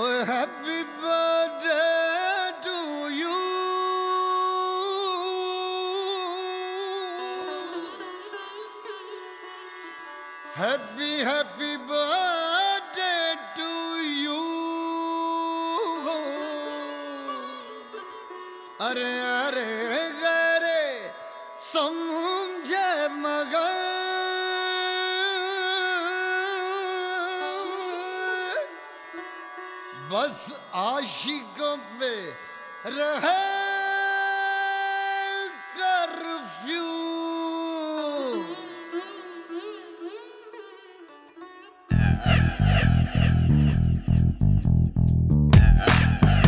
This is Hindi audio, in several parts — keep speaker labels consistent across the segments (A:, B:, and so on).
A: Oh, happy birthday to you. Happy, happy birthday to you. Are, are, are, some. बस आशिकों पे रहे कर्फ्यू और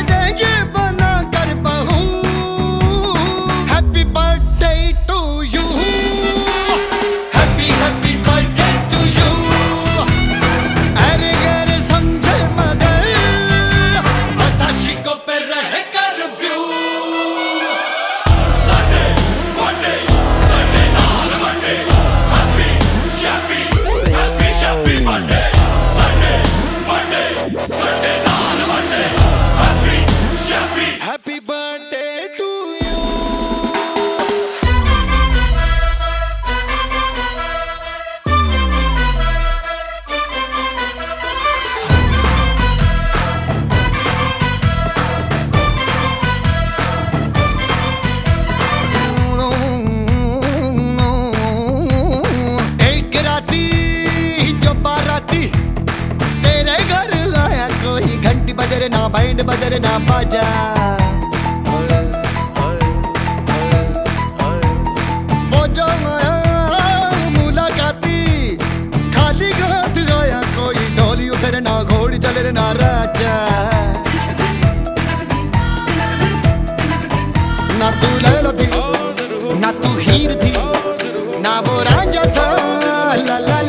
A: Monday. बदरना बैंड बदरना खाली गया कोई डोली उतरना घोड़ी चलना राजा। ना तू लैलो ना तू हीर थी ना वो राजा था ला ला